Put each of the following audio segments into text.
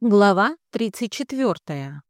Глава 34.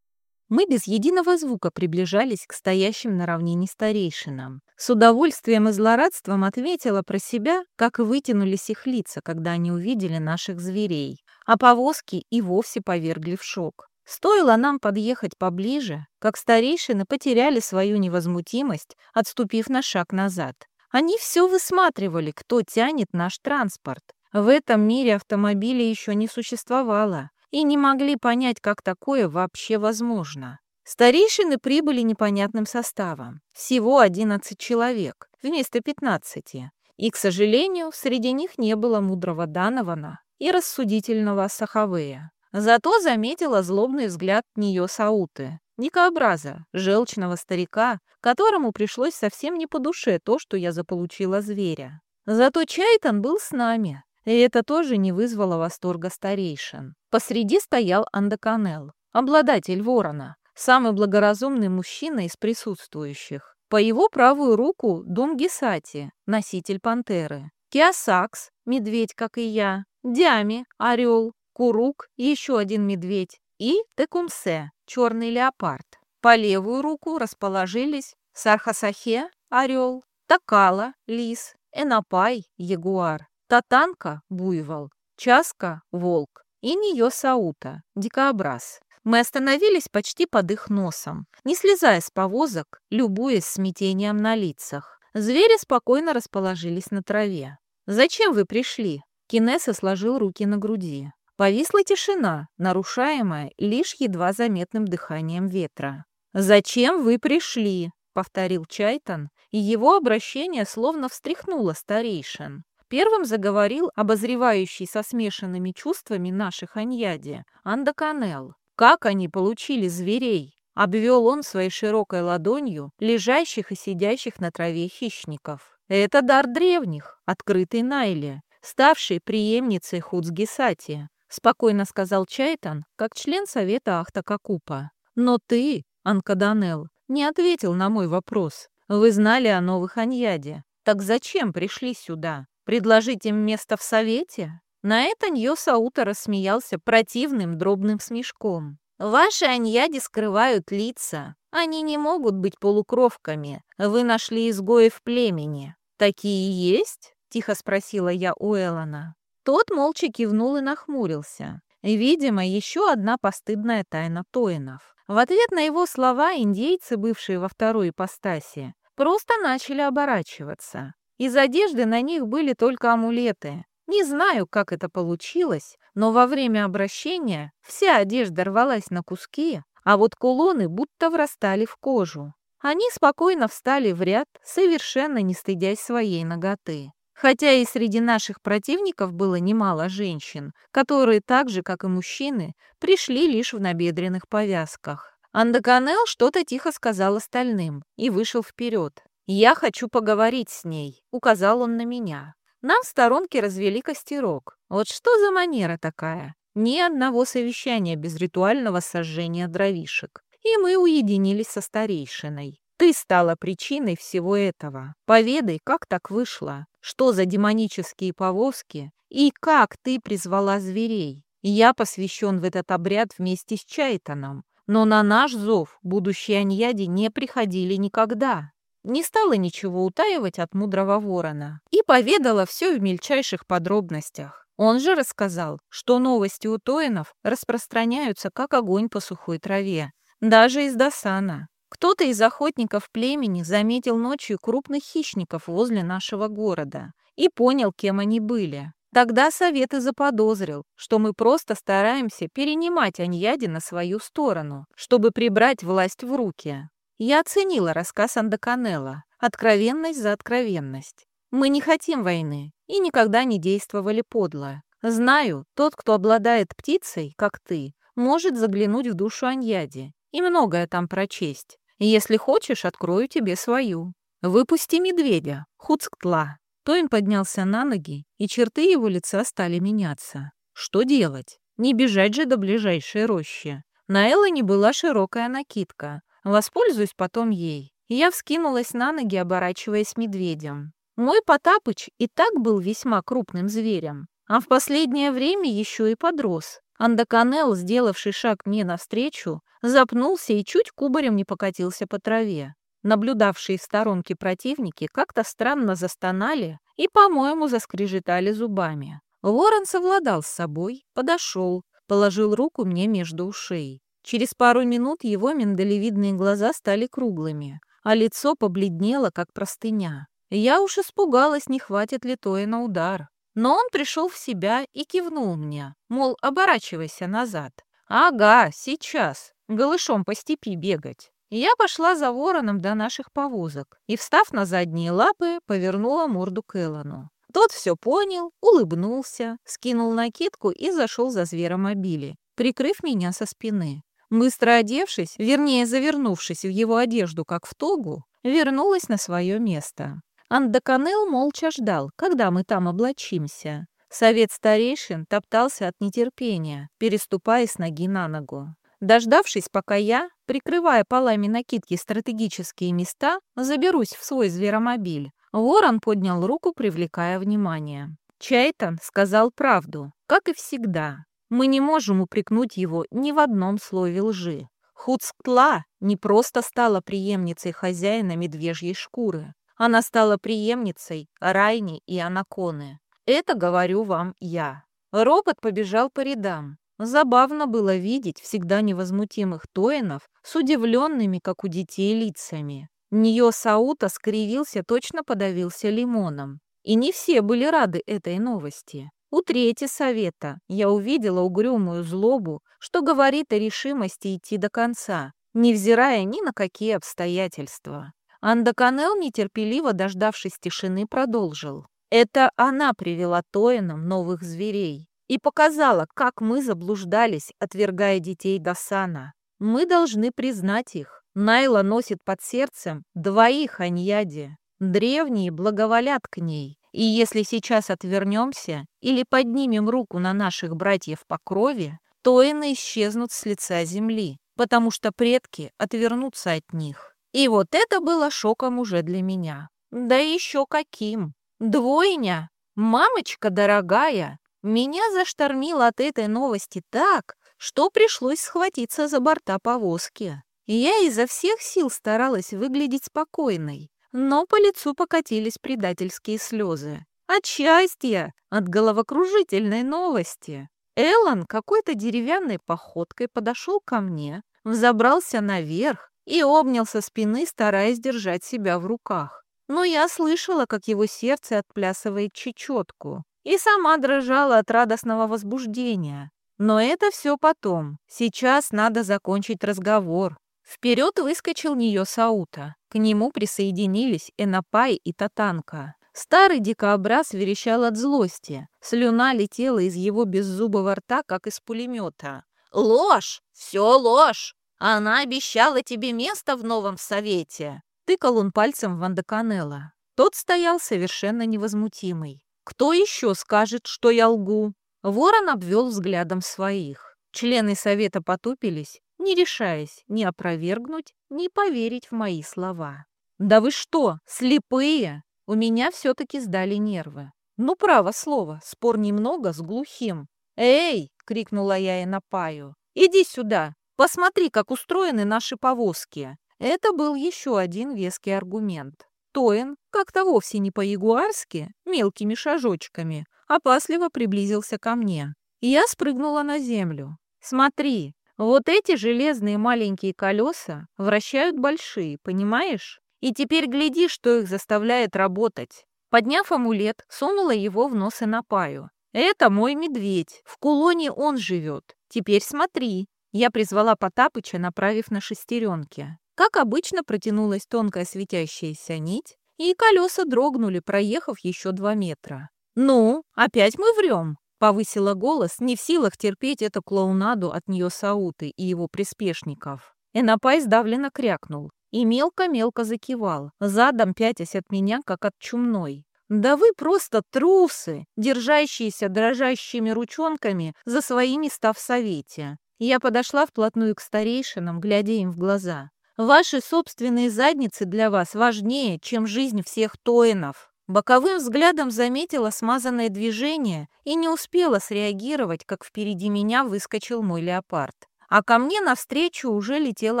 Мы без единого звука приближались к стоящим на равнине старейшинам. С удовольствием и злорадством ответила про себя, как вытянулись их лица, когда они увидели наших зверей. А повозки и вовсе повергли в шок. Стоило нам подъехать поближе, как старейшины потеряли свою невозмутимость, отступив на шаг назад. Они все высматривали, кто тянет наш транспорт. В этом мире автомобилей еще не существовало, и не могли понять, как такое вообще возможно. Старейшины прибыли непонятным составом. Всего 11 человек вместо 15. И, к сожалению, среди них не было мудрого Данована и рассудительного Сахавея. Зато заметила злобный взгляд нее Сауты, никообраза, желчного старика, которому пришлось совсем не по душе то, что я заполучила зверя. Зато Чайтан был с нами, и это тоже не вызвало восторга старейшин. Посреди стоял Андаканел, обладатель ворона, самый благоразумный мужчина из присутствующих. По его правую руку Думгисати, носитель пантеры. Киосакс, медведь, как и я. Дями, орел. Курук, еще один медведь. И Текумсе, черный леопард. По левую руку расположились Сархасахе, орел. Такала, лис. Энапай, ягуар. Татанка — буйвол, Часка — волк и нее Саута, дикообраз. Мы остановились почти под их носом, не слезая с повозок, любуясь смятением на лицах. Звери спокойно расположились на траве. «Зачем вы пришли?» Кинеса сложил руки на груди. Повисла тишина, нарушаемая лишь едва заметным дыханием ветра. «Зачем вы пришли?» — повторил Чайтан, и его обращение словно встряхнуло старейшин. Первым заговорил обозревающий со смешанными чувствами наших Аньяди, Андаканел. Как они получили зверей? Обвел он своей широкой ладонью лежащих и сидящих на траве хищников. Это дар древних, открытый Найле, ставший преемницей Хуцгисати, спокойно сказал Чайтан, как член совета Ахтакакупа. Но ты, Анкаданел, не ответил на мой вопрос. Вы знали о новых Аньяде. Так зачем пришли сюда? Предложить им место в совете? На это Ньо Саута рассмеялся противным дробным смешком. «Ваши аньяди скрывают лица. Они не могут быть полукровками. Вы нашли изгоев племени. Такие есть?» — тихо спросила я у Эллона. Тот молча кивнул и нахмурился. Видимо, еще одна постыдная тайна Тоинов. В ответ на его слова индейцы, бывшие во второй ипостаси, просто начали оборачиваться. Из одежды на них были только амулеты. Не знаю, как это получилось, но во время обращения вся одежда рвалась на куски, а вот кулоны будто врастали в кожу. Они спокойно встали в ряд, совершенно не стыдясь своей ноготы. Хотя и среди наших противников было немало женщин, которые так же, как и мужчины, пришли лишь в набедренных повязках. Андаканел что-то тихо сказал остальным и вышел вперед. «Я хочу поговорить с ней», — указал он на меня. Нам в сторонке развели костерок. Вот что за манера такая? Ни одного совещания без ритуального сожжения дровишек. И мы уединились со старейшиной. Ты стала причиной всего этого. Поведай, как так вышло? Что за демонические повозки? И как ты призвала зверей? Я посвящен в этот обряд вместе с Чайтаном. Но на наш зов будущие аньяди не приходили никогда не стала ничего утаивать от мудрого ворона и поведала все в мельчайших подробностях. Он же рассказал, что новости у Тоинов распространяются как огонь по сухой траве, даже из Досана. Кто-то из охотников племени заметил ночью крупных хищников возле нашего города и понял, кем они были. Тогда совет и заподозрил, что мы просто стараемся перенимать Аньяди на свою сторону, чтобы прибрать власть в руки. Я оценила рассказ Андаканелла, откровенность за откровенность. Мы не хотим войны и никогда не действовали подло. Знаю, тот, кто обладает птицей, как ты, может заглянуть в душу Аньяди и многое там прочесть. Если хочешь, открою тебе свою. Выпусти медведя, Хуцктла. Тоин поднялся на ноги, и черты его лица стали меняться. Что делать? Не бежать же до ближайшей рощи. На Эллоне была широкая накидка, Воспользуюсь потом ей. Я вскинулась на ноги, оборачиваясь медведем. Мой Потапыч и так был весьма крупным зверем, а в последнее время еще и подрос. Андаканел, сделавший шаг мне навстречу, запнулся и чуть кубарем не покатился по траве. Наблюдавшие в сторонке противники как-то странно застонали и, по-моему, заскрежетали зубами. Ворон совладал с собой, подошел, положил руку мне между ушей. Через пару минут его миндалевидные глаза стали круглыми, а лицо побледнело, как простыня. Я уж испугалась, не хватит ли Тоя на удар. Но он пришел в себя и кивнул мне, мол, оборачивайся назад. Ага, сейчас, голышом по степи бегать. Я пошла за вороном до наших повозок и, встав на задние лапы, повернула морду к Эллану. Тот все понял, улыбнулся, скинул накидку и зашел за зверомобили, прикрыв меня со спины. Быстро одевшись, вернее, завернувшись в его одежду, как в тогу, вернулась на свое место. Андаканел молча ждал, когда мы там облачимся. Совет старейшин топтался от нетерпения, переступая с ноги на ногу. Дождавшись, пока я, прикрывая полами накидки стратегические места, заберусь в свой зверомобиль, Ворон поднял руку, привлекая внимание. Чайтан сказал правду, как и всегда. Мы не можем упрекнуть его ни в одном слове лжи. Хуцктла не просто стала преемницей хозяина медвежьей шкуры. Она стала преемницей Райни и Анаконы. Это говорю вам я. Робот побежал по рядам. Забавно было видеть всегда невозмутимых тоинов с удивленными, как у детей, лицами. Нее Саута скривился, точно подавился лимоном. И не все были рады этой новости. У трети совета я увидела угрюмую злобу, что говорит о решимости идти до конца, невзирая ни на какие обстоятельства. Андаканел, нетерпеливо дождавшись тишины, продолжил. Это она привела Тоинам новых зверей и показала, как мы заблуждались, отвергая детей Досана. Мы должны признать их. Найла носит под сердцем двоих Аньяди. Древние благоволят к ней. И если сейчас отвернемся или поднимем руку на наших братьев по крови, Тоины исчезнут с лица земли, потому что предки отвернутся от них. И вот это было шоком уже для меня. Да еще каким! Двойня! Мамочка дорогая! Меня заштормило от этой новости так, что пришлось схватиться за борта повозки. Я изо всех сил старалась выглядеть спокойной, но по лицу покатились предательские слезы. От счастья, от головокружительной новости. Эллен какой-то деревянной походкой подошел ко мне, взобрался наверх и обнял со спины, стараясь держать себя в руках. Но я слышала, как его сердце отплясывает чечетку, и сама дрожала от радостного возбуждения. Но это все потом. Сейчас надо закончить разговор. Вперед выскочил нее Саута. К нему присоединились Энапай и Татанка. Старый дикообраз верещал от злости. Слюна летела из его беззубого рта, как из пулемета. «Ложь! Все ложь! Она обещала тебе место в новом совете!» Тыкал он пальцем в Андеканелла. Тот стоял совершенно невозмутимый. «Кто еще скажет, что я лгу?» Ворон обвел взглядом своих. Члены совета потупились, не решаясь ни опровергнуть, ни поверить в мои слова. «Да вы что, слепые?» У меня все-таки сдали нервы. Ну, право слово, спор немного с глухим. «Эй!» — крикнула я и напаю. «Иди сюда! Посмотри, как устроены наши повозки. Это был еще один веский аргумент. Тоин, как-то вовсе не по-ягуарски, мелкими шажочками, опасливо приблизился ко мне. Я спрыгнула на землю. Смотри, вот эти железные маленькие колеса вращают большие, понимаешь? И теперь гляди, что их заставляет работать. Подняв амулет, сунула его в нос и напаю. Это мой медведь. В кулоне он живет. Теперь смотри. Я призвала Потапыча, направив на шестеренки. Как обычно, протянулась тонкая светящаяся нить, и колеса дрогнули, проехав еще два метра. «Ну, опять мы врем!» — повысила голос, не в силах терпеть эту клоунаду от нее Сауты и его приспешников. Энопай сдавленно крякнул и мелко-мелко закивал, задом пятясь от меня, как от чумной. «Да вы просто трусы, держащиеся дрожащими ручонками за свои места в совете. Я подошла вплотную к старейшинам, глядя им в глаза. «Ваши собственные задницы для вас важнее, чем жизнь всех тоинов». Боковым взглядом заметила смазанное движение и не успела среагировать, как впереди меня выскочил мой леопард. А ко мне навстречу уже летел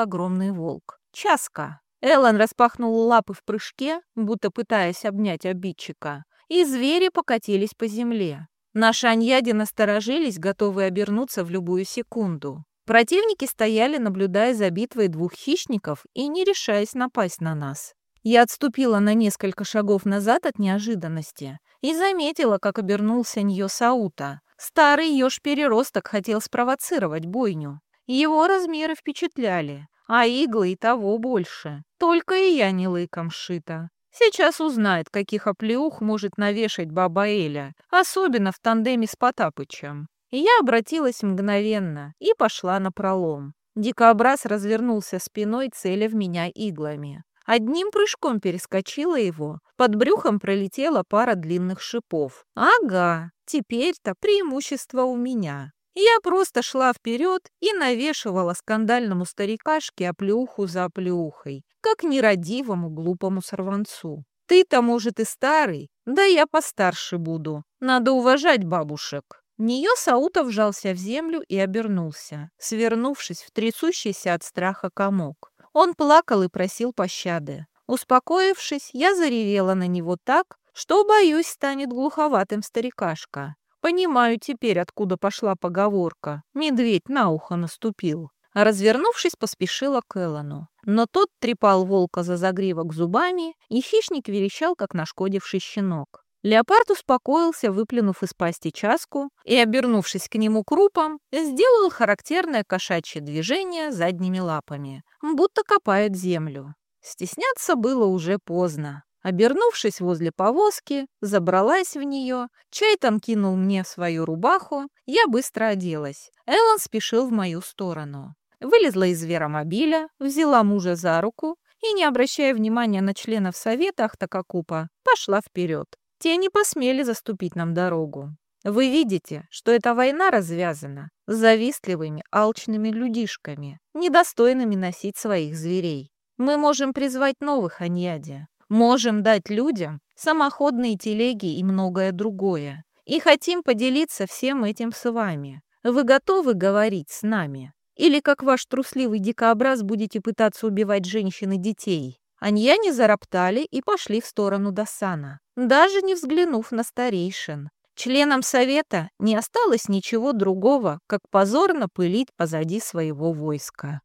огромный волк. Часка. Эллен распахнул лапы в прыжке, будто пытаясь обнять обидчика, и звери покатились по земле. Наши аньяди насторожились, готовые обернуться в любую секунду. Противники стояли, наблюдая за битвой двух хищников и не решаясь напасть на нас. Я отступила на несколько шагов назад от неожиданности и заметила, как обернулся Ньо Саута. Старый еж-переросток хотел спровоцировать бойню. Его размеры впечатляли, а иглы и того больше. Только и я не лыком шита. Сейчас узнает, каких оплеух может навешать баба Эля, особенно в тандеме с Потапычем. я обратилась мгновенно и пошла на пролом. Дикобраз развернулся спиной, целя в меня иглами. Одним прыжком перескочила его. Под брюхом пролетела пара длинных шипов. Ага, теперь-то преимущество у меня. Я просто шла вперед и навешивала скандальному старикашке оплеуху за оплеухой, как нерадивому глупому сорванцу. Ты-то, может, и старый, да я постарше буду. Надо уважать бабушек. Нее Саута вжался в землю и обернулся, свернувшись в трясущийся от страха комок. Он плакал и просил пощады. Успокоившись, я заревела на него так, что, боюсь, станет глуховатым старикашка. Понимаю теперь, откуда пошла поговорка. Медведь на ухо наступил. Развернувшись, поспешила к Эллону. Но тот трепал волка за загривок зубами, и хищник верещал, как нашкодивший щенок. Леопард успокоился, выплюнув из пасти часку, и, обернувшись к нему крупом, сделал характерное кошачье движение задними лапами, будто копает землю. Стесняться было уже поздно. Обернувшись возле повозки, забралась в нее, Чайтан кинул мне свою рубаху, я быстро оделась. Эллен спешил в мою сторону. Вылезла из зверомобиля, взяла мужа за руку и, не обращая внимания на членов совета Ахтакакупа, пошла вперед. Те не посмели заступить нам дорогу. Вы видите, что эта война развязана завистливыми, алчными людишками, недостойными носить своих зверей. Мы можем призвать новых аньяди, можем дать людям самоходные телеги и многое другое. И хотим поделиться всем этим с вами. Вы готовы говорить с нами? Или, как ваш трусливый дикообраз, будете пытаться убивать женщин и детей? Аньяне зароптали и пошли в сторону Досана, даже не взглянув на старейшин. Членам совета не осталось ничего другого, как позорно пылить позади своего войска.